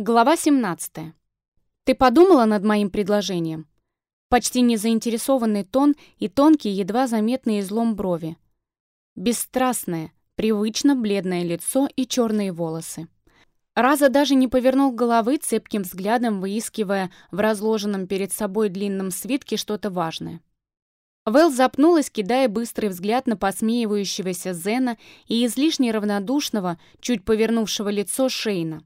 Глава 17. Ты подумала над моим предложением? Почти незаинтересованный тон и тонкий, едва заметный излом брови. Бесстрастное, привычно бледное лицо и черные волосы. Раза даже не повернул головы, цепким взглядом выискивая в разложенном перед собой длинном свитке что-то важное. Вэл запнулась, кидая быстрый взгляд на посмеивающегося Зена и излишне равнодушного, чуть повернувшего лицо Шейна.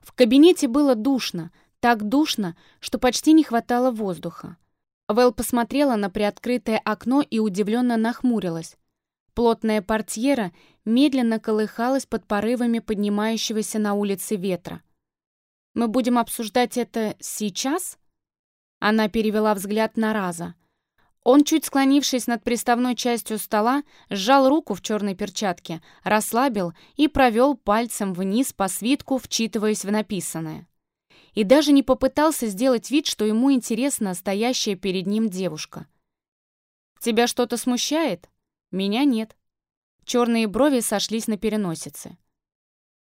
В кабинете было душно, так душно, что почти не хватало воздуха. Вэл посмотрела на приоткрытое окно и удивленно нахмурилась. Плотная портьера медленно колыхалась под порывами поднимающегося на улице ветра. «Мы будем обсуждать это сейчас?» Она перевела взгляд на Раза. Он, чуть склонившись над приставной частью стола, сжал руку в черной перчатке, расслабил и провел пальцем вниз по свитку, вчитываясь в написанное. И даже не попытался сделать вид, что ему интересна стоящая перед ним девушка. «Тебя что-то смущает? Меня нет». Черные брови сошлись на переносице.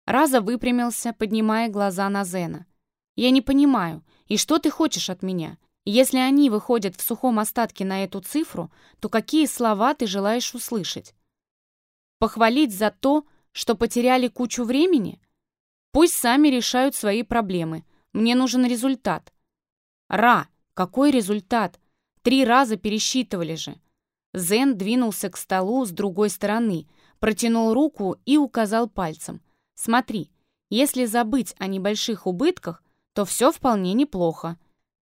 Раза выпрямился, поднимая глаза на Зена. «Я не понимаю, и что ты хочешь от меня? Если они выходят в сухом остатке на эту цифру, то какие слова ты желаешь услышать? Похвалить за то, что потеряли кучу времени? Пусть сами решают свои проблемы. Мне нужен результат. Ра, какой результат? Три раза пересчитывали же. Зен двинулся к столу с другой стороны, протянул руку и указал пальцем. Смотри, если забыть о небольших убытках, то все вполне неплохо.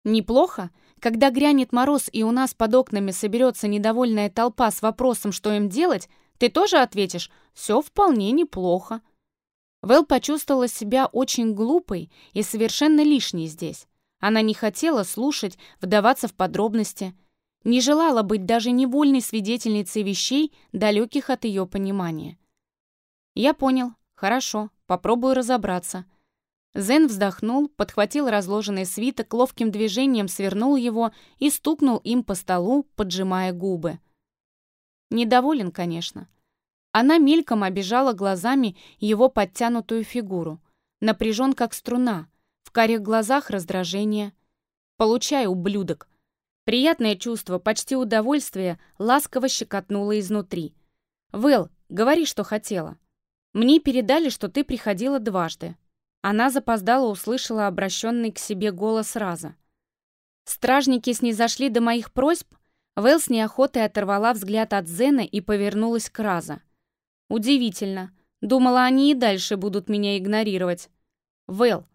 Неплохо, когда грянет мороз и у нас под окнами соберется недовольная толпа с вопросом, что им делать, ты тоже ответишь «все вполне неплохо». Вэл почувствовала себя очень глупой и совершенно лишней здесь. Она не хотела слушать, вдаваться в подробности, не желала быть даже невольной свидетельницей вещей, далеких от ее понимания. «Я понял. Хорошо. Попробую разобраться», Зен вздохнул, подхватил разложенный свиток, ловким движением свернул его и стукнул им по столу, поджимая губы. Недоволен, конечно. Она мельком обижала глазами его подтянутую фигуру. Напряжен, как струна. В карих глазах раздражение. «Получай, ублюдок!» Приятное чувство, почти удовольствие, ласково щекотнуло изнутри. «Вэл, говори, что хотела. Мне передали, что ты приходила дважды. Она запоздала услышала обращенный к себе голос Раза. Стражники снизошли до моих просьб. Вэл с неохотой оторвала взгляд от Зена и повернулась к Раза. Удивительно. Думала, они и дальше будут меня игнорировать. Вэл.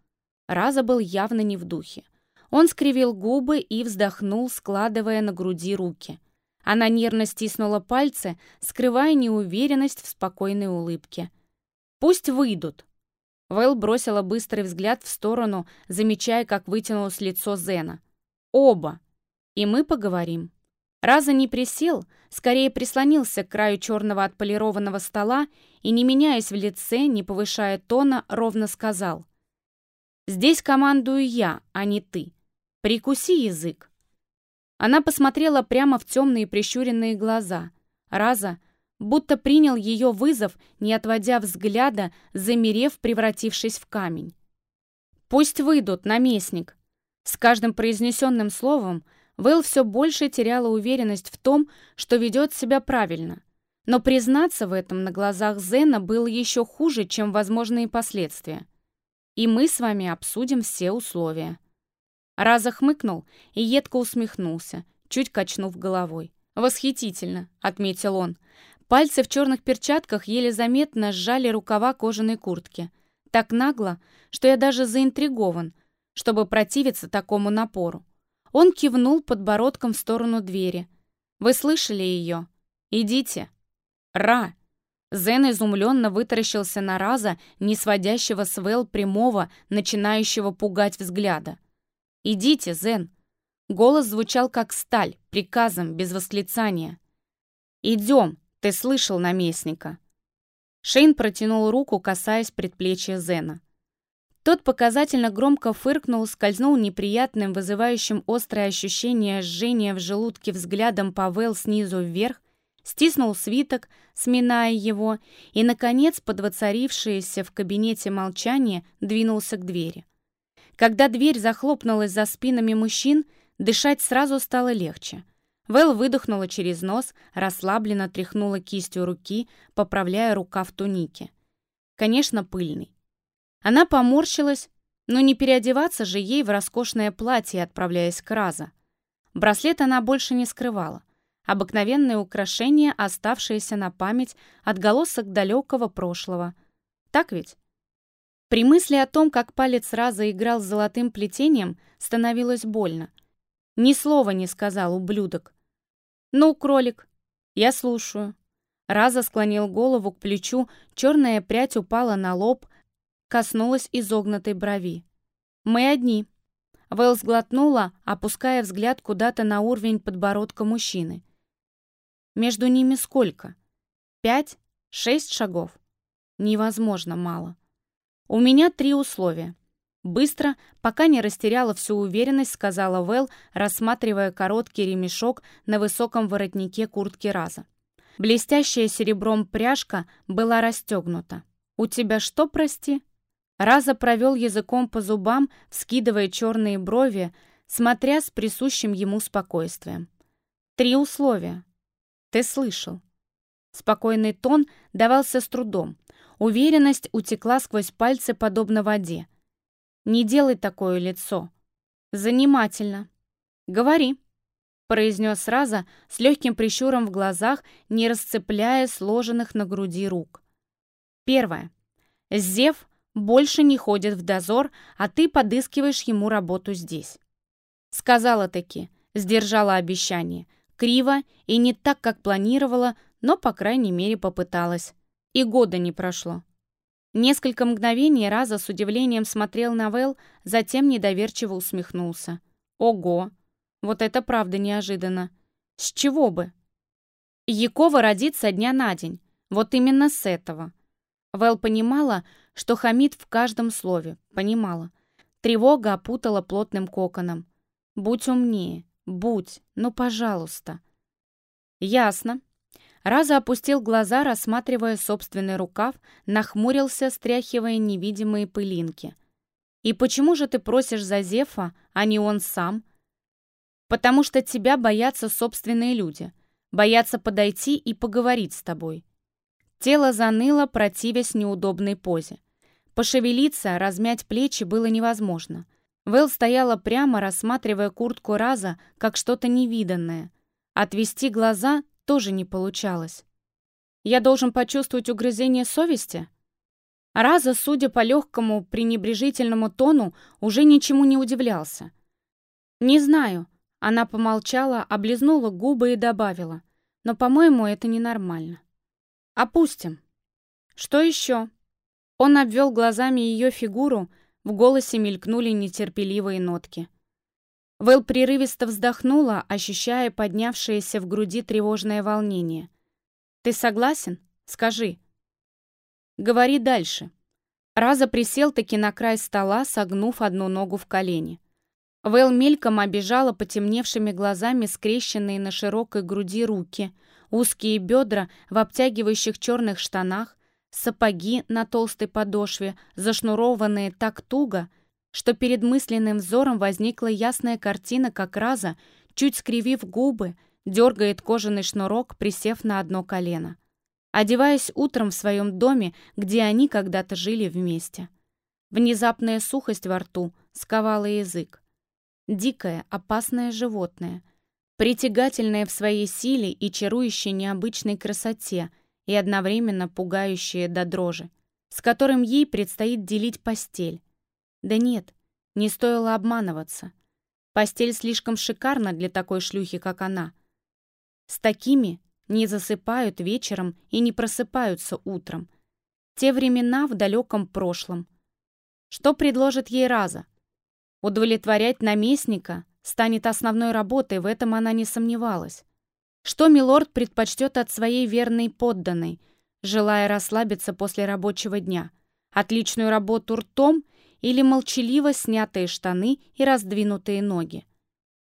Раза был явно не в духе. Он скривил губы и вздохнул, складывая на груди руки. Она нервно стиснула пальцы, скрывая неуверенность в спокойной улыбке. «Пусть выйдут», Вэл бросила быстрый взгляд в сторону, замечая, как вытянулось лицо Зена. «Оба! И мы поговорим». Раза не присел, скорее прислонился к краю черного отполированного стола и, не меняясь в лице, не повышая тона, ровно сказал. «Здесь командую я, а не ты. Прикуси язык». Она посмотрела прямо в темные прищуренные глаза. Раза будто принял ее вызов, не отводя взгляда, замерев, превратившись в камень. «Пусть выйдут, наместник!» С каждым произнесенным словом Вэл все больше теряла уверенность в том, что ведет себя правильно. Но признаться в этом на глазах Зена было еще хуже, чем возможные последствия. И мы с вами обсудим все условия. Раза хмыкнул и едко усмехнулся, чуть качнув головой. «Восхитительно», — отметил он. Пальцы в черных перчатках еле заметно сжали рукава кожаной куртки. Так нагло, что я даже заинтригован, чтобы противиться такому напору. Он кивнул подбородком в сторону двери. «Вы слышали ее? Идите!» «Ра!» Зен изумленно вытаращился на Раза, не сводящего с Вэл прямого, начинающего пугать взгляда. «Идите, Зен!» Голос звучал как сталь, приказом, без восклицания. «Идем!» «Ты слышал наместника?» Шейн протянул руку, касаясь предплечья Зена. Тот показательно громко фыркнул, скользнул неприятным, вызывающим острое ощущение жжения в желудке взглядом Павел снизу вверх, стиснул свиток, сминая его, и, наконец, под воцарившееся в кабинете молчание, двинулся к двери. Когда дверь захлопнулась за спинами мужчин, дышать сразу стало легче. Вэл выдохнула через нос, расслабленно тряхнула кистью руки, поправляя рукав туники. Конечно, пыльный. Она поморщилась, но не переодеваться же ей в роскошное платье, отправляясь к Раза. Браслет она больше не скрывала. Обыкновенное украшение, оставшееся на память, отголосок далекого прошлого. Так ведь? При мысли о том, как палец Раза играл с золотым плетением, становилось больно. Ни слова не сказал ублюдок. «Ну, кролик, я слушаю». Раза склонил голову к плечу, черная прядь упала на лоб, коснулась изогнутой брови. «Мы одни». Вэл сглотнула, опуская взгляд куда-то на уровень подбородка мужчины. Между ними сколько? Пять? Шесть шагов? Невозможно мало. У меня три условия. Быстро, пока не растеряла всю уверенность, сказала Вэл, рассматривая короткий ремешок на высоком воротнике куртки Раза. Блестящая серебром пряжка была расстегнута. «У тебя что, прости?» Раза провел языком по зубам, вскидывая черные брови, смотря с присущим ему спокойствием. «Три условия. Ты слышал. Спокойный тон давался с трудом. Уверенность утекла сквозь пальцы, подобно воде. Не делай такое лицо. Занимательно. Говори, произнес сразу с легким прищуром в глазах, не расцепляя сложенных на груди рук. Первое. Зев больше не ходит в дозор, а ты подыскиваешь ему работу здесь. Сказала таки, сдержала обещание — Криво и не так, как планировала, но, по крайней мере, попыталась. И года не прошло. Несколько мгновений Раза с удивлением смотрел на Вэл, затем недоверчиво усмехнулся. «Ого! Вот это правда неожиданно! С чего бы?» Якова родится дня на день. Вот именно с этого. Вэл понимала, что хамит в каждом слове. Понимала. Тревога опутала плотным коконом. «Будь умнее. Будь, ну, пожалуйста. Ясно. Раза опустил глаза, рассматривая собственный рукав, нахмурился, стряхивая невидимые пылинки. «И почему же ты просишь за Зефа, а не он сам?» «Потому что тебя боятся собственные люди, боятся подойти и поговорить с тобой». Тело заныло, противясь неудобной позе. Пошевелиться, размять плечи было невозможно. Вэл стояла прямо, рассматривая куртку Раза как что-то невиданное. Отвести глаза тоже не получалось. Я должен почувствовать угрызение совести? Раза, судя по легкому пренебрежительному тону, уже ничему не удивлялся. «Не знаю», — она помолчала, облизнула губы и добавила. «Но, по-моему, это ненормально». «Опустим». «Что еще?» Он обвел глазами ее фигуру, в голосе мелькнули нетерпеливые нотки. Вэл прерывисто вздохнула, ощущая поднявшееся в груди тревожное волнение. «Ты согласен? Скажи». «Говори дальше». Раза присел-таки на край стола, согнув одну ногу в колени. Вэл мельком обижала потемневшими глазами скрещенные на широкой груди руки, узкие бедра в обтягивающих черных штанах, Сапоги на толстой подошве, зашнурованные так туго, что перед мысленным взором возникла ясная картина, как Раза, чуть скривив губы, дергает кожаный шнурок, присев на одно колено. Одеваясь утром в своем доме, где они когда-то жили вместе. Внезапная сухость во рту сковала язык. Дикое, опасное животное, притягательное в своей силе и чарующее необычной красоте — и одновременно пугающее до дрожи, с которым ей предстоит делить постель. Да нет, не стоило обманываться. Постель слишком шикарна для такой шлюхи, как она. С такими не засыпают вечером и не просыпаются утром. Те времена в далеком прошлом. Что предложит ей Раза? Удовлетворять наместника станет основной работой, в этом она не сомневалась. Что милорд предпочтет от своей верной подданной, желая расслабиться после рабочего дня? Отличную работу ртом или молчаливо снятые штаны и раздвинутые ноги?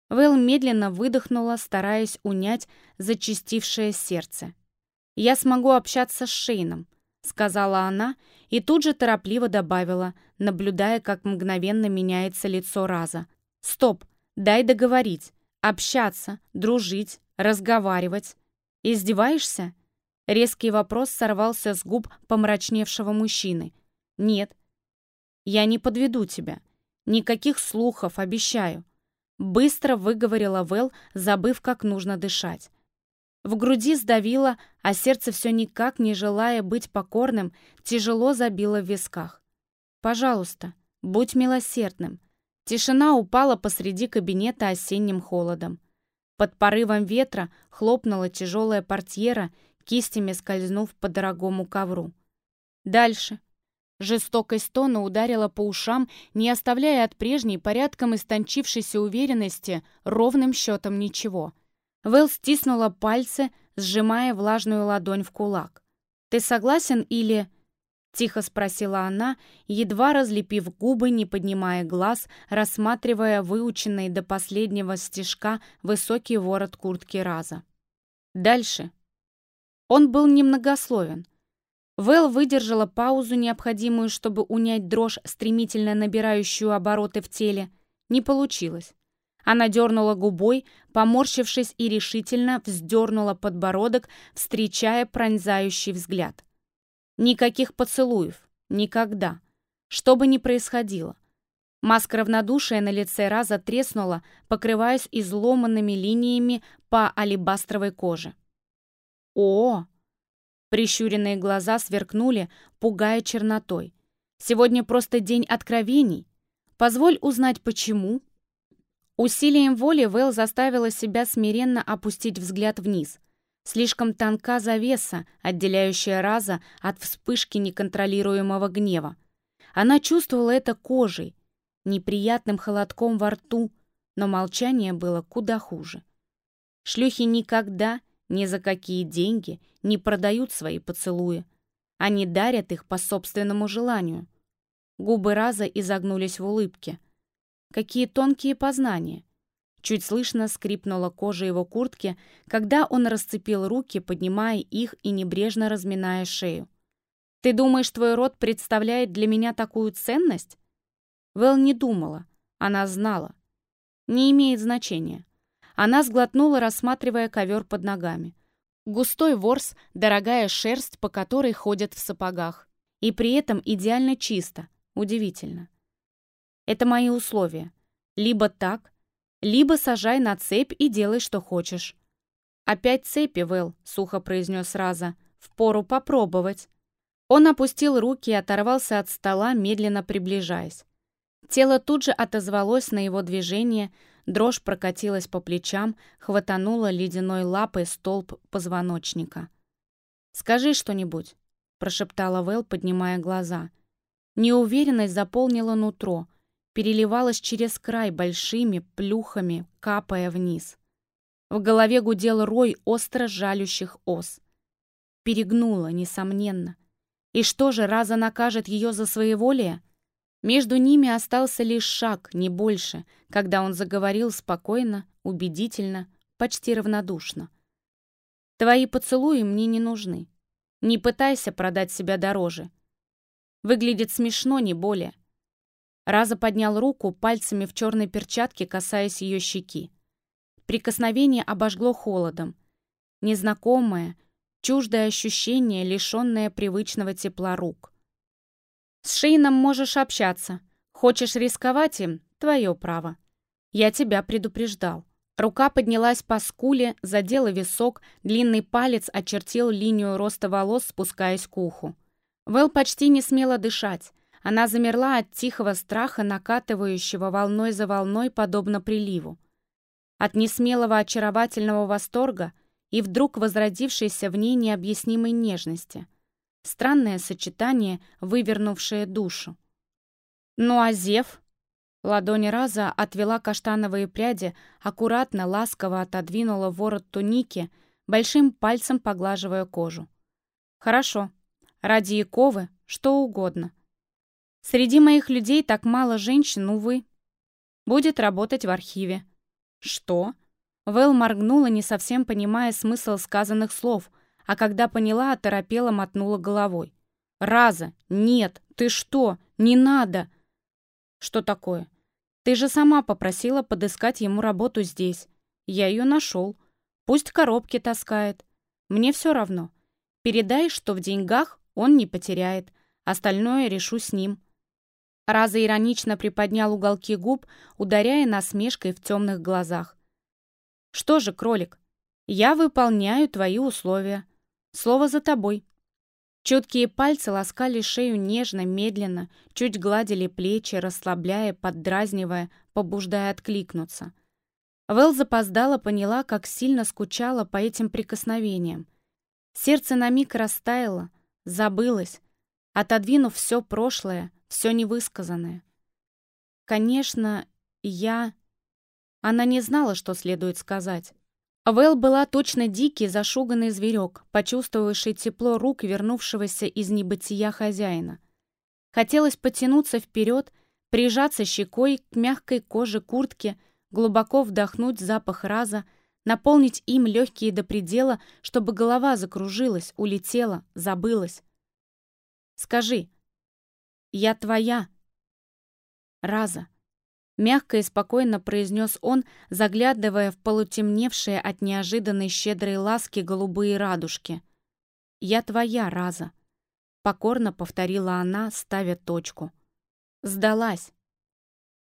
Вэл медленно выдохнула, стараясь унять зачастившее сердце. «Я смогу общаться с Шейном», — сказала она и тут же торопливо добавила, наблюдая, как мгновенно меняется лицо Раза. «Стоп, дай договорить. Общаться, дружить, разговаривать. Издеваешься?» Резкий вопрос сорвался с губ помрачневшего мужчины. «Нет, я не подведу тебя. Никаких слухов, обещаю. Быстро выговорила Вэл, забыв, как нужно дышать. В груди сдавило, а сердце все никак, не желая быть покорным, тяжело забило в висках. «Пожалуйста, будь милосердным». Тишина упала посреди кабинета осенним холодом. Под порывом ветра хлопнула тяжелая портьера, кистями скользнув по дорогому ковру. Дальше, Жестокость тона ударила по ушам, не оставляя от прежней порядком истончившейся уверенности ровным счетом ничего. Вэл стиснула пальцы, сжимая влажную ладонь в кулак. «Ты согласен или...» — тихо спросила она, едва разлепив губы, не поднимая глаз, рассматривая выученный до последнего стежка высокий ворот куртки Раза. Дальше. Он был немногословен — Вэл выдержала паузу, необходимую, чтобы унять дрожь, стремительно набирающую обороты в теле. Не получилось. Она дернула губой, поморщившись и решительно вздернула подбородок, встречая пронзающий взгляд. Никаких поцелуев. Никогда. Что бы ни происходило. Маска равнодушия на лице Раза треснула, покрываясь изломанными линиями по алебастровой коже. «О!» Прищуренные глаза сверкнули, пугая чернотой. «Сегодня просто день откровений. Позволь узнать, почему?» Усилием воли Вэл заставила себя смиренно опустить взгляд вниз. Слишком тонка завеса, отделяющая Раза от вспышки неконтролируемого гнева. Она чувствовала это кожей, неприятным холодком во рту, но молчание было куда хуже. Шлюхи никогда ни за какие деньги не продают свои поцелуи. Они дарят их по собственному желанию. Губы Раза изогнулись в улыбке. Какие тонкие познания. Чуть слышно скрипнула кожа его куртки, когда он расцепил руки, поднимая их и небрежно разминая шею. «Ты думаешь, твой род представляет для меня такую ценность?» Вэл не думала, она знала. Не имеет значения. Она сглотнула, рассматривая ковер под ногами. Густой ворс, дорогая шерсть, по которой ходят в сапогах. И при этом идеально чисто. Удивительно. Это мои условия. Либо так, либо сажай на цепь и делай, что хочешь. «Опять цепи, Вэл», — сухо произнес Раза. «Впору попробовать». Он опустил руки и оторвался от стола, медленно приближаясь. Тело тут же отозвалось на его движение, Дрожь прокатилась по плечам, хватанула ледяной лапой столб позвоночника. «Скажи что-нибудь», — прошептала Вэл, поднимая глаза. Неуверенность заполнила нутро, переливалась через край большими плюхами, капая вниз. В голове гудел рой остро жалющих ос. Перегнула, несомненно. И что же, раза накажет ее за своеволие? Между ними остался лишь шаг, не больше, когда он заговорил спокойно, убедительно, почти равнодушно. «Твои поцелуи мне не нужны. Не пытайся продать себя дороже. Выглядит смешно, не более». Раза поднял руку пальцами в черной перчатке, касаясь ее щеки. Прикосновение обожгло холодом. Незнакомое, чуждое ощущение, лишенное привычного тепла рук. С Шейном можешь общаться. Хочешь рисковать им — твое право. Я тебя предупреждал. Рука поднялась по скуле, задела висок, длинный палец очертил линию роста волос, спускаясь к уху. Вэл почти не смела дышать. Она замерла от тихого страха, накатывающего волной за волной, подобно приливу. От несмелого очаровательного восторга и вдруг возродившейся в ней необъяснимой нежности. Странное сочетание, вывернувшее душу. Ну а Зев? Ладонь Раза отвела каштановые пряди, аккуратно, ласково отодвинула ворот туники, большим пальцем поглаживая кожу. «Хорошо. Ради Яковы что угодно. Среди моих людей так мало женщин, увы. Будет работать в архиве. «Что?» Вэл моргнула, не совсем понимая смысл сказанных слов, а когда поняла, оторопела, мотнула головой. «Раза! Нет! Ты что? Не надо!» «Что такое?» «Ты же сама попросила подыскать ему работу здесь. Я ее нашел. Пусть коробки таскает. Мне все равно. Передай, что в деньгах он не потеряет. Остальное решу с ним». Раза иронично приподнял уголки губ, ударяя насмешкой в темных глазах. «Что же, кролик, я выполняю твои условия. Слово за тобой». Чуткие пальцы ласкали шею нежно, медленно, чуть гладили плечи, расслабляя, поддразнивая, побуждая откликнуться. Вэл запоздала, поняла, как сильно скучала по этим прикосновениям. Сердце на миг растаяло, забылось, отодвинув все прошлое, все невысказанное. Конечно, я... Она не знала, что следует сказать. Вэл была точно дикий, зашуганный зверек, почувствовавший тепло рук вернувшегося из небытия хозяина. Хотелось потянуться вперед, прижаться щекой к мягкой коже куртки, глубоко вдохнуть запах раза, наполнить им легкие до предела, чтобы голова закружилась, улетела, забылась. «Скажи, я твоя!» «Раза!» Мягко и спокойно произнес он, заглядывая в полутемневшие от неожиданной щедрой ласки голубые радужки. «Я твоя, Раза!» Покорно повторила она, ставя точку. Сдалась.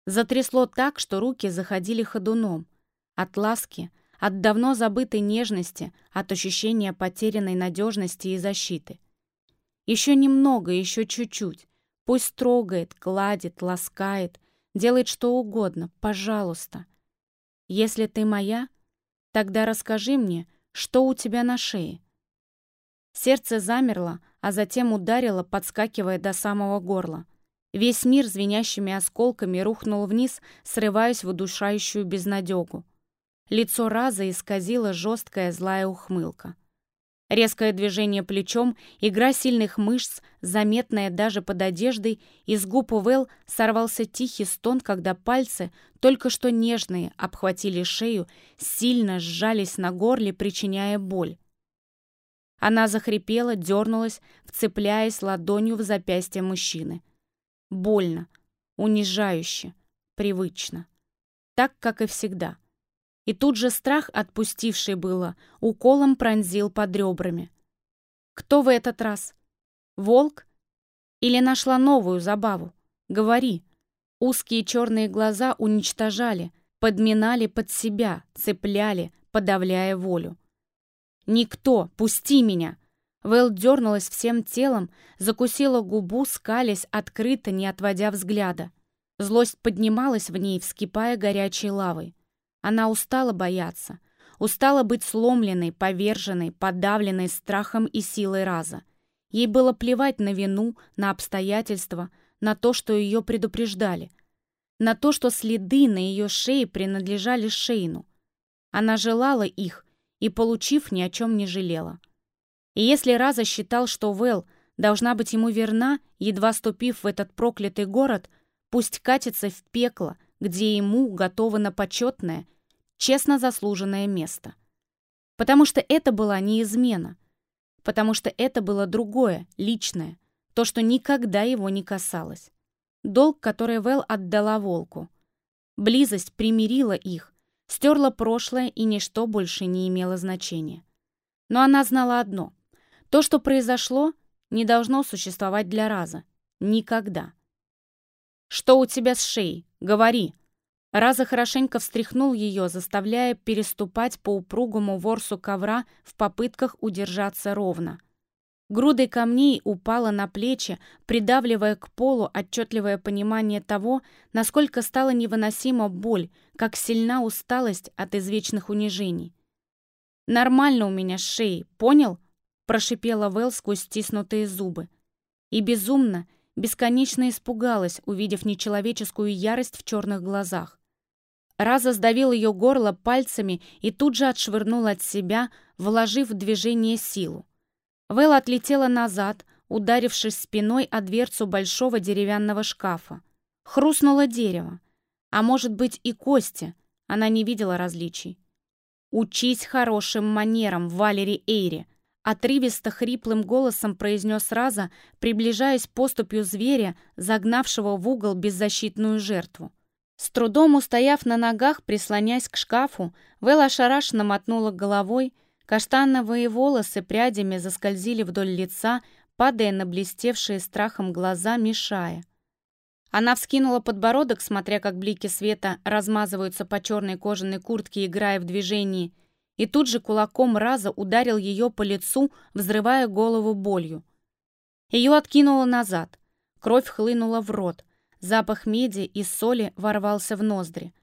Затрясло так, что руки заходили ходуном. От ласки, от давно забытой нежности, от ощущения потерянной надежности и защиты. Еще немного, еще чуть-чуть. Пусть трогает, гладит, ласкает, Делает что угодно, пожалуйста. Если ты моя, тогда расскажи мне, что у тебя на шее. Сердце замерло, а затем ударило, подскакивая до самого горла. Весь мир звенящими осколками рухнул вниз, срываясь в удушающую безнадегу. Лицо Раза исказило жесткая злая ухмылка. Резкое движение плечом, игра сильных мышц, заметная даже под одеждой, из губ Уэлл сорвался тихий стон, когда пальцы, только что нежные, обхватили шею, сильно сжались на горле, причиняя боль. Она захрипела, дернулась, вцепляясь ладонью в запястье мужчины. Больно, унижающе, привычно. Так, как и всегда. И тут же страх, отпустивший было, уколом пронзил под ребрами. «Кто в этот раз? Волк? Или нашла новую забаву? Говори!» Узкие черные глаза уничтожали, подминали под себя, цепляли, подавляя волю. «Никто! Пусти меня!» Вэл дернулась всем телом, закусила губу, скалясь, открыто, не отводя взгляда. Злость поднималась в ней, вскипая горячей лавой. Она устала бояться, устала быть сломленной, поверженной, подавленной страхом и силой раза. Ей было плевать на вину, на обстоятельства, на то, что ее предупреждали, на то, что следы на ее шее принадлежали Шейну. Она желала их и, получив, ни о чем не жалела. И если Раза считал, что Вэл должна быть ему верна, едва ступив в этот проклятый город, пусть катится в пекло, где ему готово на почетное, честно заслуженное место. Потому что это была не измена. Потому что это было другое, личное, то, что никогда его не касалось. Долг, который Вэл отдала волку. Близость примирила их, стерла прошлое, и ничто больше не имело значения. Но она знала одно. То, что произошло, не должно существовать для раза. Никогда. «Что у тебя с шеей? Говори!» Раза хорошенько встряхнул ее, заставляя переступать по упругому ворсу ковра в попытках удержаться ровно. Грудой камней упала на плечи, придавливая к полу отчетливое понимание того, насколько стала невыносима боль, как сильна усталость от извечных унижений. «Нормально у меня с шеей, понял?» — прошипела Вэл сквозь стиснутые зубы. И безумно, бесконечно испугалась, увидев нечеловеческую ярость в черных глазах. Раза сдавил ее горло пальцами и тут же отшвырнул от себя, вложив в движение силу. Вэл отлетела назад, ударившись спиной о дверцу большого деревянного шкафа. Хрустнуло дерево. А может быть и кости. Она не видела различий. «Учись хорошим манерам, Валери Эйри!» Отрывисто хриплым голосом произнес Раза, приближаясь поступью зверя, загнавшего в угол беззащитную жертву. С трудом устояв на ногах, прислонясь к шкафу, Вэл ошарашенно мотнула головой, каштановые волосы прядями заскользили вдоль лица, падая на блестевшие страхом глаза, мешая. Она вскинула подбородок, смотря как блики света размазываются по черной кожаной куртке, играя в движении, и тут же кулаком раза ударил ее по лицу, взрывая голову болью. Ее откинуло назад. Кровь хлынула в рот. Запах меди и соли ворвался в ноздри.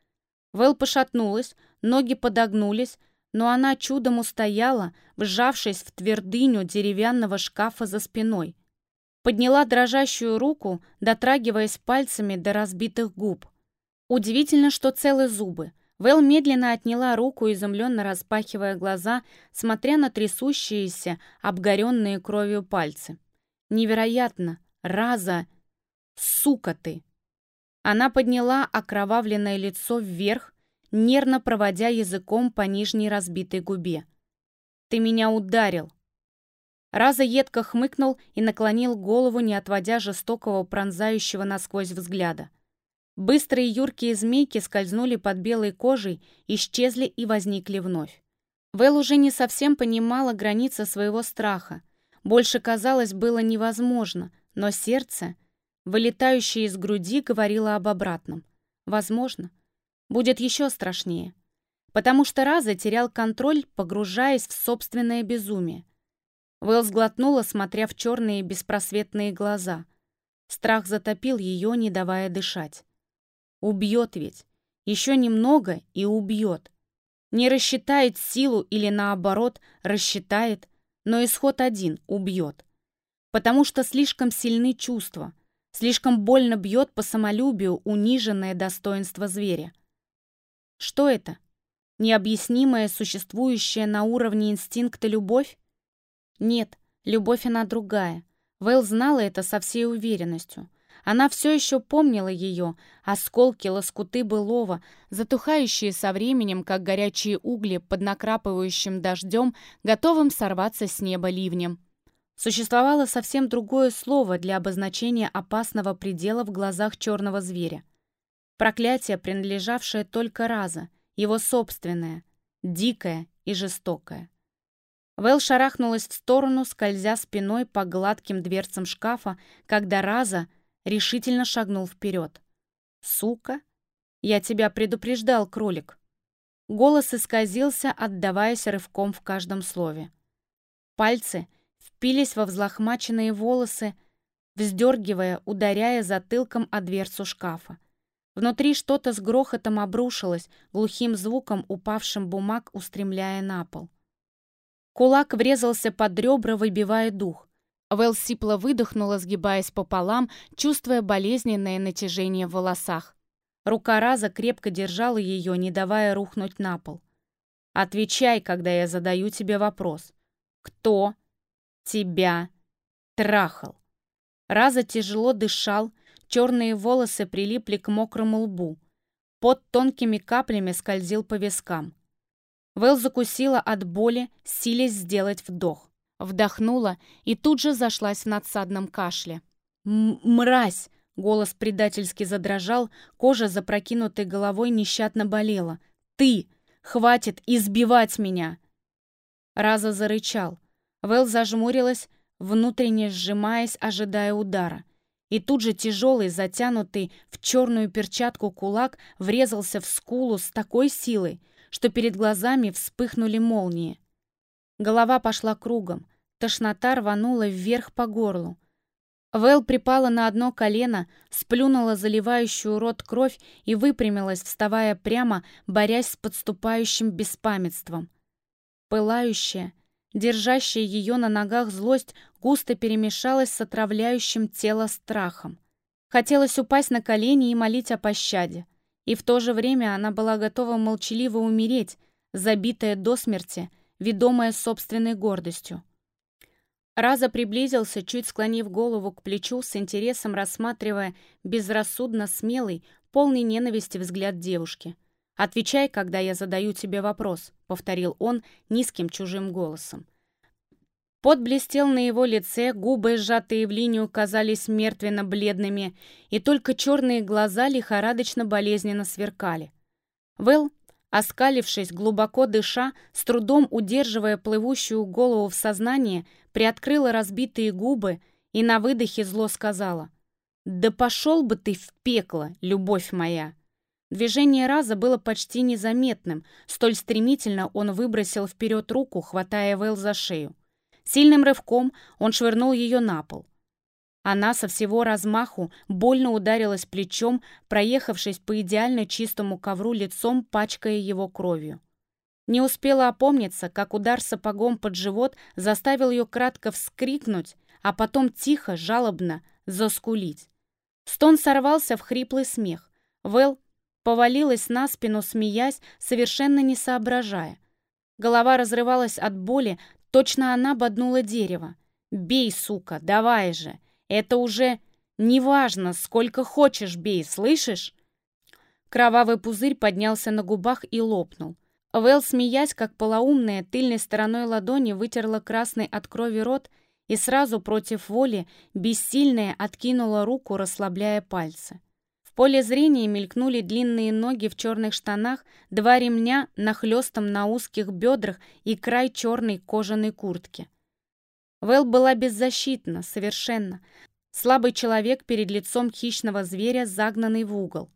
Вэл пошатнулась, ноги подогнулись, но она чудом устояла, вжавшись в твердыню деревянного шкафа за спиной. Подняла дрожащую руку, дотрагиваясь пальцами до разбитых губ. Удивительно, что целы зубы. Вэл медленно отняла руку, изумленно распахивая глаза, смотря на трясущиеся, обгоренные кровью пальцы. «Невероятно! Раза! Сука ты!» Она подняла окровавленное лицо вверх, нервно проводя языком по нижней разбитой губе. «Ты меня ударил!» Раза едко хмыкнул и наклонил голову, не отводя жестокого, пронзающего насквозь взгляда. Быстрые юркие змейки скользнули под белой кожей, исчезли и возникли вновь. Вэл уже не совсем понимала границы своего страха. Больше, казалось, было невозможно, но сердце, вылетающее из груди, говорило об обратном. Возможно. Будет еще страшнее. Потому что Раза терял контроль, погружаясь в собственное безумие. Вэл сглотнула, смотря в черные беспросветные глаза. Страх затопил ее, не давая дышать. Убьет ведь. Еще немного и убьет. Не рассчитает силу или наоборот, рассчитает, но исход один — убьет. Потому что слишком сильны чувства, слишком больно бьет по самолюбию униженное достоинство зверя. Что это? Необъяснимая, существующая на уровне инстинкта любовь? Нет, любовь она другая. Вэл знала это со всей уверенностью. Она все еще помнила ее, осколки, лоскуты былого, затухающие со временем, как горячие угли под накрапывающим дождем, готовым сорваться с неба ливнем. Существовало совсем другое слово для обозначения опасного предела в глазах черного зверя. Проклятие, принадлежавшее только раза, его собственное, дикое и жестокое. Вэл шарахнулась в сторону, скользя спиной по гладким дверцам шкафа, когда Раза решительно шагнул вперед. «Сука! Я тебя предупреждал, кролик!» Голос исказился, отдаваясь рывком в каждом слове. Пальцы впились во взлохмаченные волосы, вздергивая, ударяя затылком о дверцу шкафа. Внутри что-то с грохотом обрушилось, глухим звуком упавшим бумаг устремляя на пол. Кулак врезался под ребра, выбивая дух. Вэл сипло выдохнула, сгибаясь пополам, чувствуя болезненное натяжение в волосах. Рука Раза крепко держала ее, не давая рухнуть на пол. «Отвечай, когда я задаю тебе вопрос. Кто тебя трахал?» Раза тяжело дышал, черные волосы прилипли к мокрому лбу. Под тонкими каплями скользил по вискам. Вэл закусила от боли, силясь сделать вдох. Вдохнула и тут же зашлась в надсадном кашле. «Мразь!» — голос предательски задрожал, кожа запрокинутой головой нещадно болела. «Ты! Хватит избивать меня!» Раза зарычал. Вэл зажмурилась, внутренне сжимаясь, ожидая удара. И тут же тяжелый, затянутый в черную перчатку кулак врезался в скулу с такой силой, что перед глазами вспыхнули молнии. Голова пошла кругом, тошнота рванула вверх по горлу. Вэл припала на одно колено, сплюнула заливающую рот кровь и выпрямилась, вставая прямо, борясь с подступающим беспамятством. Пылающая, держащая ее на ногах злость густо перемешалась с отравляющим тело страхом. Хотелось упасть на колени и молить о пощаде. И в то же время она была готова молчаливо умереть, забитая до смерти, ведомая собственной гордостью. Раза приблизился, чуть склонив голову к плечу, с интересом рассматривая безрассудно смелый, полный ненависти взгляд девушки. «Отвечай, когда я задаю тебе вопрос», — повторил он низким чужим голосом. Пот блестел на его лице, губы, сжатые в линию, казались мертвенно-бледными, и только черные глаза лихорадочно-болезненно сверкали. Вэл, оскалившись, глубоко дыша, с трудом удерживая плывущую голову в сознание, приоткрыла разбитые губы и на выдохе зло сказала «Да пошел бы ты в пекло, любовь моя!» Движение Раза было почти незаметным, столь стремительно он выбросил вперед руку, хватая Вэл за шею. Сильным рывком он швырнул ее на пол. Она со всего размаху больно ударилась плечом, проехавшись по идеально чистому ковру лицом, пачкая его кровью. Не успела опомниться, как удар сапогом под живот заставил ее кратко вскрикнуть, а потом тихо, жалобно заскулить. Стон сорвался в хриплый смех. Вэл повалилась на спину, смеясь, совершенно не соображая. Голова разрывалась от боли, точно она боднула дерево. «Бей, сука, давай же! Это уже неважно, сколько хочешь бей, слышишь?» Кровавый пузырь поднялся на губах и лопнул. Вэл, смеясь, как полоумная, тыльной стороной ладони вытерла красный от крови рот и сразу против воли, бессильная, откинула руку, расслабляя пальцы. В поле зрения мелькнули длинные ноги в черных штанах, два ремня нахлестом на узких бедрах и край черной кожаной куртки. Вэл была беззащитна, совершенно. Слабый человек перед лицом хищного зверя, загнанный в угол.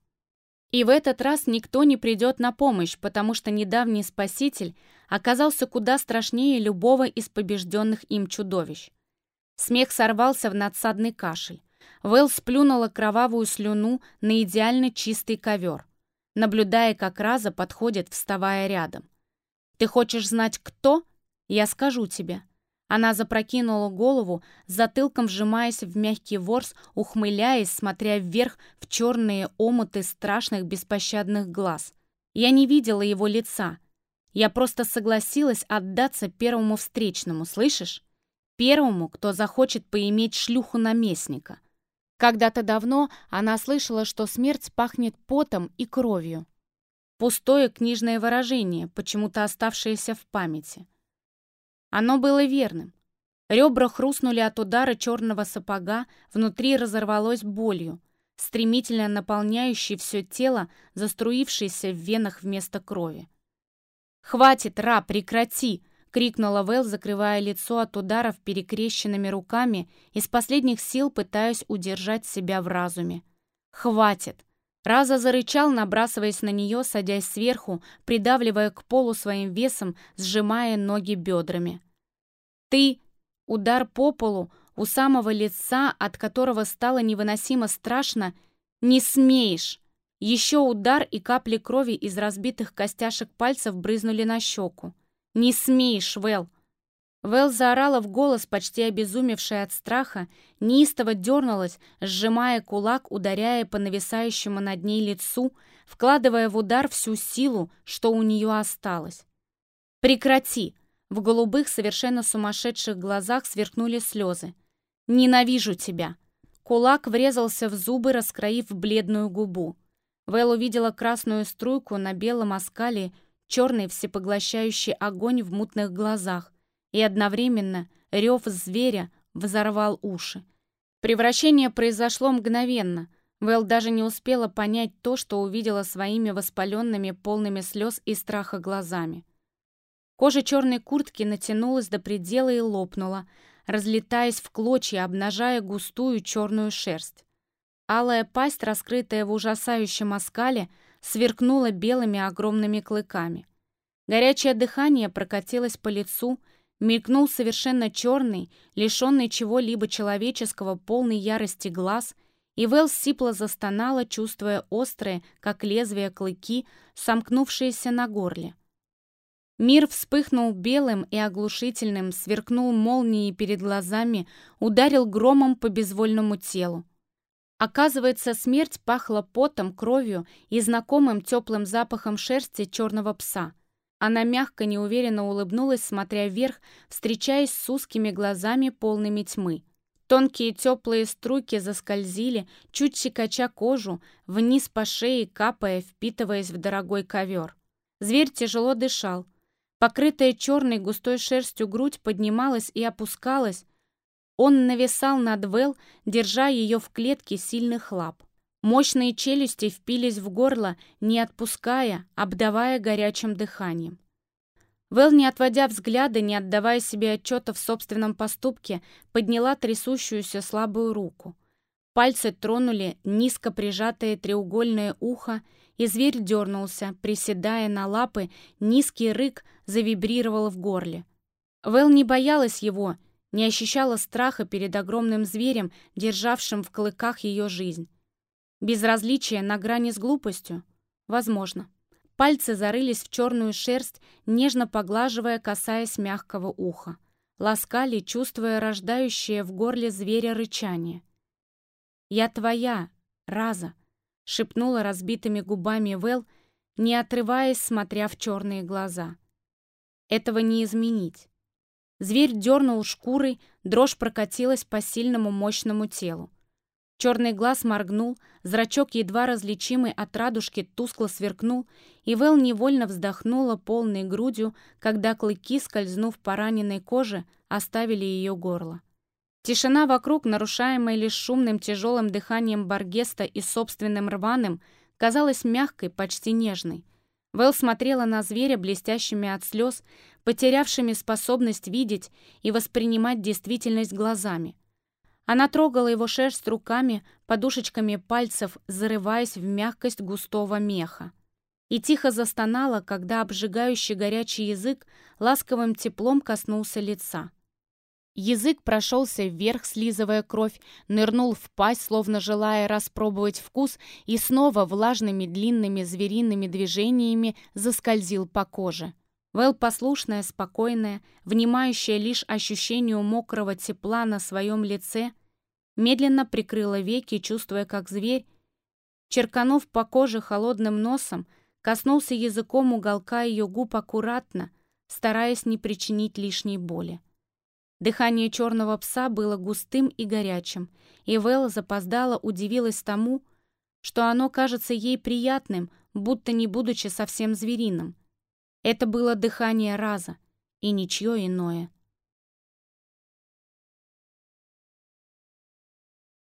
И в этот раз никто не придет на помощь, потому что недавний спаситель оказался куда страшнее любого из побежденных им чудовищ. Смех сорвался в надсадный кашель. Вэл сплюнула кровавую слюну на идеально чистый ковер, наблюдая, как Раза подходит, вставая рядом. «Ты хочешь знать, кто? Я скажу тебе». Она запрокинула голову, затылком вжимаясь в мягкий ворс, ухмыляясь, смотря вверх в черные омуты страшных беспощадных глаз. Я не видела его лица. Я просто согласилась отдаться первому встречному, слышишь? Первому, кто захочет поиметь шлюху наместника. Когда-то давно она слышала, что смерть пахнет потом и кровью. Пустое книжное выражение, почему-то оставшееся в памяти. Оно было верным. Ребра хрустнули от удара черного сапога, внутри разорвалось болью, стремительно наполняющей все тело, заструившейся в венах вместо крови. «Хватит, Ра, прекрати!» — крикнула Вэл, закрывая лицо от ударов перекрещенными руками, из последних сил пытаясь удержать себя в разуме. «Хватит!» Раза зарычал, набрасываясь на нее, садясь сверху, придавливая к полу своим весом, сжимая ноги бедрами. «Ты...» Удар по полу, у самого лица, от которого стало невыносимо страшно, «Не смеешь!» Еще удар и капли крови из разбитых костяшек пальцев брызнули на щеку. «Не смеешь, Вэл!» Вэл заорала в голос, почти обезумевшая от страха, неистово дернулась, сжимая кулак, ударяя по нависающему над ней лицу, вкладывая в удар всю силу, что у нее осталось. «Прекрати!» В голубых, совершенно сумасшедших глазах сверкнули слезы. «Ненавижу тебя!» Кулак врезался в зубы, раскроив бледную губу. Вэл увидела красную струйку на белом оскале, черный всепоглощающий огонь в мутных глазах, и одновременно рев зверя взорвал уши. Превращение произошло мгновенно. Вэл даже не успела понять то, что увидела своими воспаленными, полными слез и страха глазами. Кожа черной куртки натянулась до предела и лопнула, разлетаясь в клочья, обнажая густую черную шерсть. Алая пасть, раскрытая в ужасающем оскале, сверкнула белыми огромными клыками. Горячее дыхание прокатилось по лицу, Мелькнул совершенно черный, лишенный чего-либо человеческого, полный ярости глаз, и Вэл сипло застонала, чувствуя острые, как лезвие клыки, сомкнувшиеся на горле. Мир вспыхнул белым и оглушительным, сверкнул молнией перед глазами, ударил громом по безвольному телу. Оказывается, смерть пахла потом, кровью и знакомым теплым запахом шерсти черного пса — она мягко, неуверенно улыбнулась, смотря вверх, встречаясь с узкими глазами, полными тьмы. Тонкие теплые струйки заскользили, чуть щекоча кожу, вниз по шее, капая, впитываясь в дорогой ковер. Зверь тяжело дышал. Покрытая черной густой шерстью грудь поднималась и опускалась. Он нависал над Вэл, держа ее в клетке сильных лап. Мощные челюсти впились в горло, не отпуская, обдавая горячим дыханием. Вэл, не отводя взгляда, не отдавая себе отчета в собственном поступке, подняла трясущуюся слабую руку. Пальцы тронули низко прижатое треугольное ухо, и зверь дернулся, приседая на лапы, низкий рык завибрировал в горле. Вэл не боялась его, не ощущала страха перед огромным зверем, державшим в клыках ее жизнь. Безразличие на грани с глупостью? Возможно. Пальцы зарылись в черную шерсть, нежно поглаживая, касаясь мягкого уха. Ласкали, чувствуя рождающее в горле зверя рычание. «Я твоя, Раза!» — шепнула разбитыми губами Вэл, не отрываясь, смотря в черные глаза. «Этого не изменить». Зверь дернул шкурой, дрожь прокатилась по сильному мощному телу. Черный глаз моргнул, зрачок, едва различимый от радужки, тускло сверкнул, и Вэл невольно вздохнула полной грудью, когда клыки, скользнув по раненой коже, оставили ее горло. Тишина вокруг, нарушаемая лишь шумным тяжелым дыханием Баргеста и собственным рваным, казалась мягкой, почти нежной. Вэл смотрела на зверя блестящими от слез, потерявшими способность видеть и воспринимать действительность глазами. Она трогала его шерсть руками, подушечками пальцев, зарываясь в мягкость густого меха. И тихо застонала, когда обжигающий горячий язык ласковым теплом коснулся лица. Язык прошелся вверх, слизывая кровь, нырнул в пасть, словно желая распробовать вкус, и снова влажными длинными звериными движениями заскользил по коже. Вэл послушная, спокойная, внимающая лишь ощущению мокрого тепла на своем лице, медленно прикрыла веки, чувствуя, как зверь, черканув по коже холодным носом, коснулся языком уголка ее губ аккуратно, стараясь не причинить лишней боли. Дыхание черного пса было густым и горячим, и Вэл запоздала удивилась тому, что оно кажется ей приятным, будто не будучи совсем звериным. Это было дыхание раза, и ничье иное.